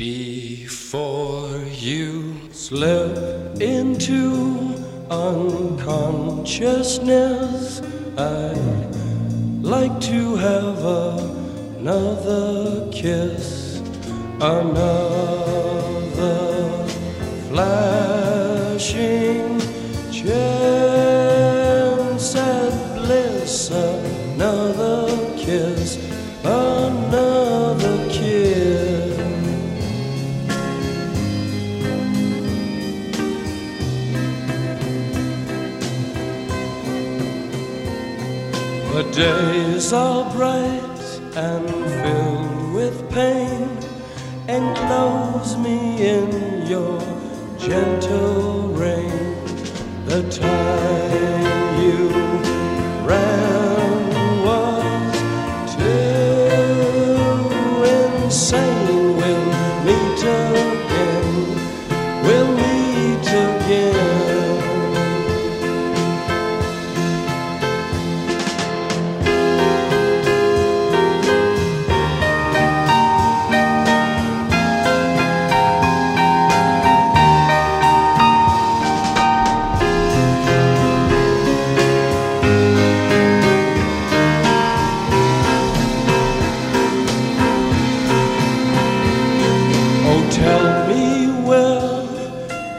Before you slip into unconsciousness, I'd like to have another kiss, another flashing chance at bliss, another kiss, another The days are bright and filled with pain. Enclose me in your gentle rain. The time you ran was too insane. We'll meet again. We'll tell me where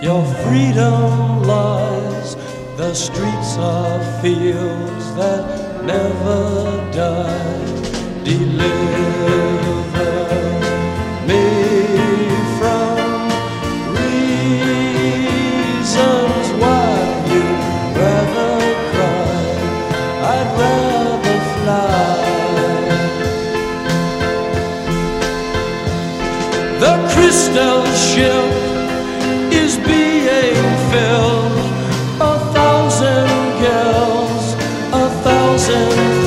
your freedom lies. The streets are fields that never die. crystal ship is being filled. A thousand girls, a thousand.